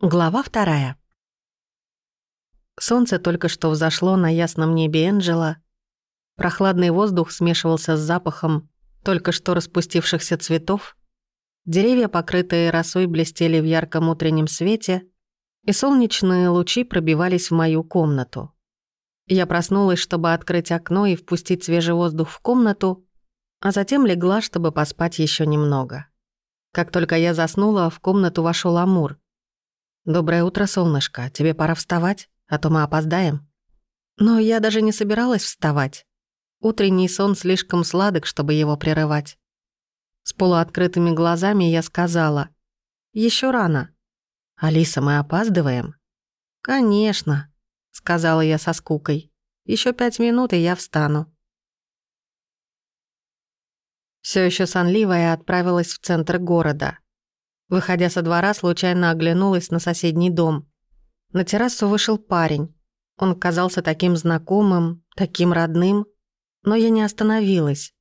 Глава вторая. Солнце только что взошло на ясном небе Энджела. Прохладный воздух смешивался с запахом только что распустившихся цветов. Деревья, покрытые росой, блестели в ярком утреннем свете, и солнечные лучи пробивались в мою комнату. Я проснулась, чтобы открыть окно и впустить свежий воздух в комнату, а затем легла, чтобы поспать еще немного. Как только я заснула, в комнату вошел Амур — «Доброе утро, солнышко. Тебе пора вставать, а то мы опоздаем». Но я даже не собиралась вставать. Утренний сон слишком сладок, чтобы его прерывать. С полуоткрытыми глазами я сказала. еще рано». «Алиса, мы опаздываем?» «Конечно», — сказала я со скукой. Еще пять минут, и я встану». Все еще сонливая отправилась в центр города — Выходя со двора, случайно оглянулась на соседний дом. На террасу вышел парень. Он казался таким знакомым, таким родным, но я не остановилась.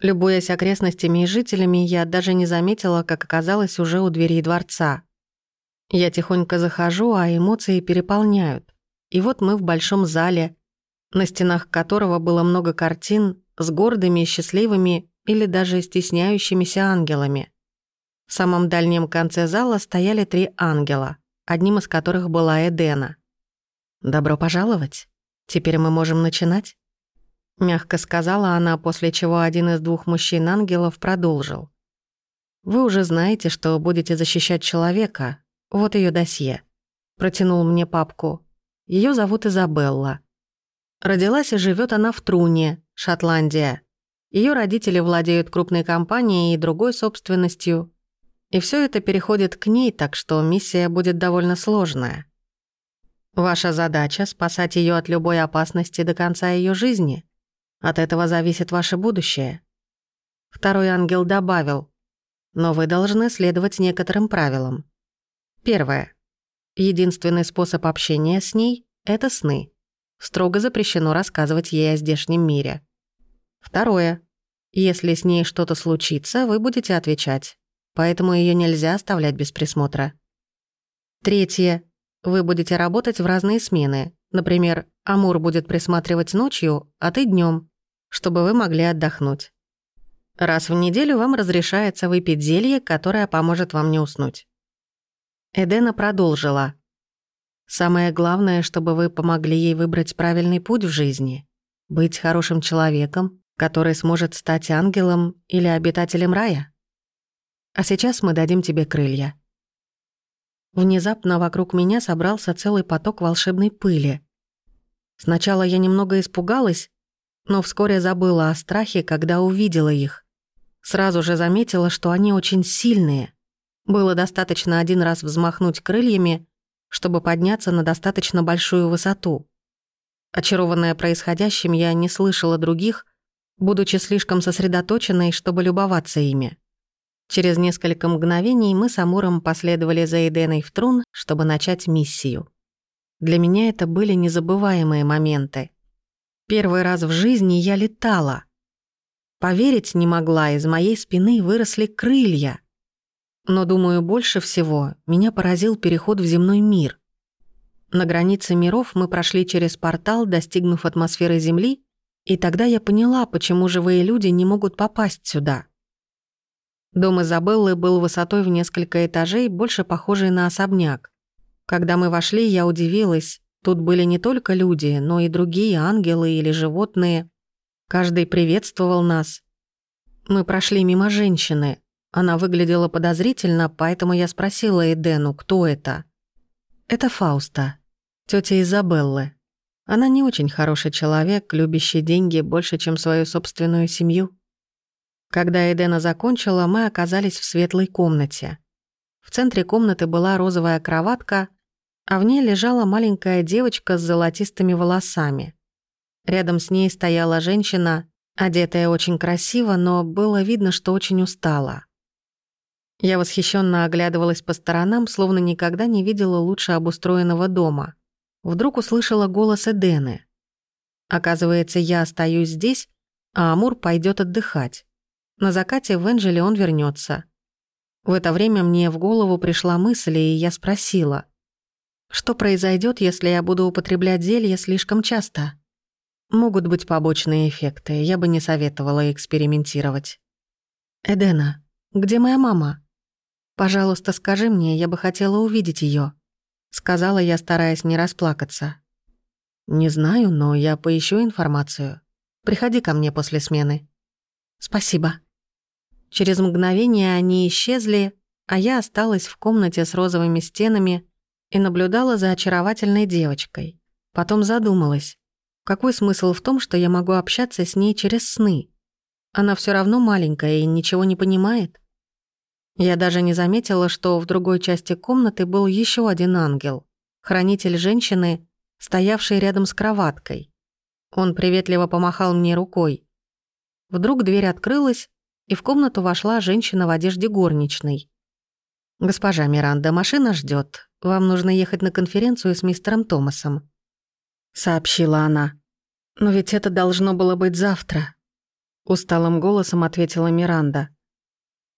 Любуясь окрестностями и жителями, я даже не заметила, как оказалась уже у двери дворца. Я тихонько захожу, а эмоции переполняют. И вот мы в большом зале, на стенах которого было много картин с гордыми, счастливыми или даже стесняющимися ангелами. В самом дальнем конце зала стояли три ангела, одним из которых была Эдена. «Добро пожаловать. Теперь мы можем начинать?» Мягко сказала она, после чего один из двух мужчин-ангелов продолжил. «Вы уже знаете, что будете защищать человека. Вот ее досье». Протянул мне папку. Ее зовут Изабелла. Родилась и живет она в Труне, Шотландия. Ее родители владеют крупной компанией и другой собственностью, и все это переходит к ней, так что миссия будет довольно сложная. Ваша задача — спасать ее от любой опасности до конца ее жизни. От этого зависит ваше будущее. Второй ангел добавил, но вы должны следовать некоторым правилам. Первое. Единственный способ общения с ней — это сны. Строго запрещено рассказывать ей о здешнем мире. Второе. Если с ней что-то случится, вы будете отвечать поэтому ее нельзя оставлять без присмотра. Третье. Вы будете работать в разные смены. Например, Амур будет присматривать ночью, а ты днем, чтобы вы могли отдохнуть. Раз в неделю вам разрешается выпить зелье, которое поможет вам не уснуть. Эдена продолжила. Самое главное, чтобы вы помогли ей выбрать правильный путь в жизни. Быть хорошим человеком, который сможет стать ангелом или обитателем рая. А сейчас мы дадим тебе крылья». Внезапно вокруг меня собрался целый поток волшебной пыли. Сначала я немного испугалась, но вскоре забыла о страхе, когда увидела их. Сразу же заметила, что они очень сильные. Было достаточно один раз взмахнуть крыльями, чтобы подняться на достаточно большую высоту. Очарованная происходящим, я не слышала других, будучи слишком сосредоточенной, чтобы любоваться ими. Через несколько мгновений мы с Амуром последовали за Эденой в трун, чтобы начать миссию. Для меня это были незабываемые моменты. Первый раз в жизни я летала. Поверить не могла, из моей спины выросли крылья. Но, думаю, больше всего меня поразил переход в земной мир. На границе миров мы прошли через портал, достигнув атмосферы Земли, и тогда я поняла, почему живые люди не могут попасть сюда. Дом Изабеллы был высотой в несколько этажей, больше похожий на особняк. Когда мы вошли, я удивилась. Тут были не только люди, но и другие ангелы или животные. Каждый приветствовал нас. Мы прошли мимо женщины. Она выглядела подозрительно, поэтому я спросила Эдену, кто это. Это Фауста, тетя Изабеллы. Она не очень хороший человек, любящий деньги больше, чем свою собственную семью. Когда Эдена закончила, мы оказались в светлой комнате. В центре комнаты была розовая кроватка, а в ней лежала маленькая девочка с золотистыми волосами. Рядом с ней стояла женщина, одетая очень красиво, но было видно, что очень устала. Я восхищенно оглядывалась по сторонам, словно никогда не видела лучше обустроенного дома. Вдруг услышала голос Эдены. Оказывается, я остаюсь здесь, а Амур пойдет отдыхать. На закате в Энджеле он вернется. В это время мне в голову пришла мысль, и я спросила, что произойдет, если я буду употреблять зелье слишком часто? Могут быть побочные эффекты, я бы не советовала экспериментировать. «Эдена, где моя мама? Пожалуйста, скажи мне, я бы хотела увидеть ее, сказала я, стараясь не расплакаться. «Не знаю, но я поищу информацию. Приходи ко мне после смены». «Спасибо». Через мгновение они исчезли, а я осталась в комнате с розовыми стенами и наблюдала за очаровательной девочкой. Потом задумалась, какой смысл в том, что я могу общаться с ней через сны? Она все равно маленькая и ничего не понимает. Я даже не заметила, что в другой части комнаты был еще один ангел, хранитель женщины, стоявший рядом с кроваткой. Он приветливо помахал мне рукой. Вдруг дверь открылась, и в комнату вошла женщина в одежде горничной. «Госпожа Миранда, машина ждет. Вам нужно ехать на конференцию с мистером Томасом», — сообщила она. «Но ведь это должно было быть завтра», — усталым голосом ответила Миранда.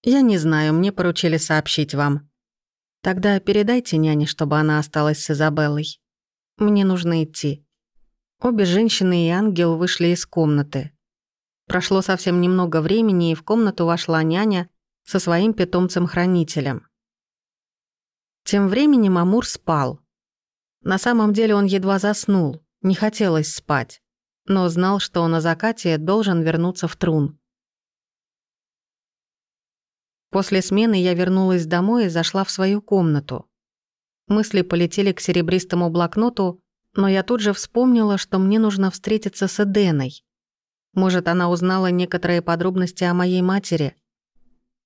«Я не знаю, мне поручили сообщить вам. Тогда передайте няне, чтобы она осталась с Изабеллой. Мне нужно идти». Обе женщины и ангел вышли из комнаты. Прошло совсем немного времени, и в комнату вошла няня со своим питомцем-хранителем. Тем временем Амур спал. На самом деле он едва заснул, не хотелось спать, но знал, что на закате должен вернуться в трун. После смены я вернулась домой и зашла в свою комнату. Мысли полетели к серебристому блокноту, но я тут же вспомнила, что мне нужно встретиться с Эденой. Может, она узнала некоторые подробности о моей матери.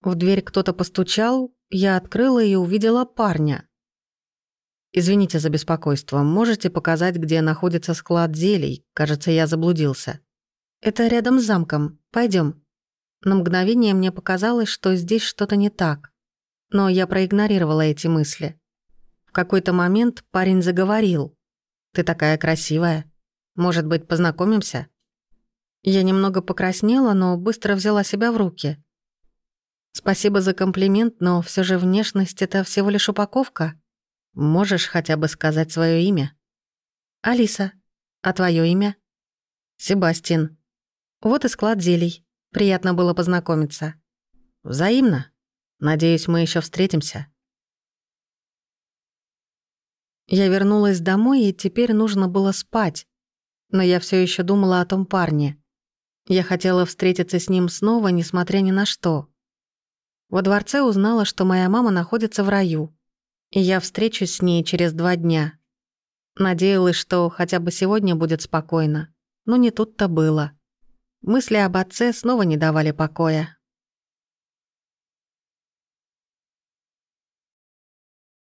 В дверь кто-то постучал, я открыла и увидела парня. «Извините за беспокойство. Можете показать, где находится склад зелий? Кажется, я заблудился». «Это рядом с замком. Пойдем. На мгновение мне показалось, что здесь что-то не так. Но я проигнорировала эти мысли. В какой-то момент парень заговорил. «Ты такая красивая. Может быть, познакомимся?» Я немного покраснела, но быстро взяла себя в руки. Спасибо за комплимент, но все же внешность — это всего лишь упаковка. Можешь хотя бы сказать свое имя? Алиса. А твое имя? Себастьян. Вот и склад зелий. Приятно было познакомиться. Взаимно. Надеюсь, мы еще встретимся. Я вернулась домой, и теперь нужно было спать. Но я все еще думала о том парне. Я хотела встретиться с ним снова, несмотря ни на что. Во дворце узнала, что моя мама находится в раю, и я встречусь с ней через два дня. Надеялась, что хотя бы сегодня будет спокойно, но не тут-то было. Мысли об отце снова не давали покоя.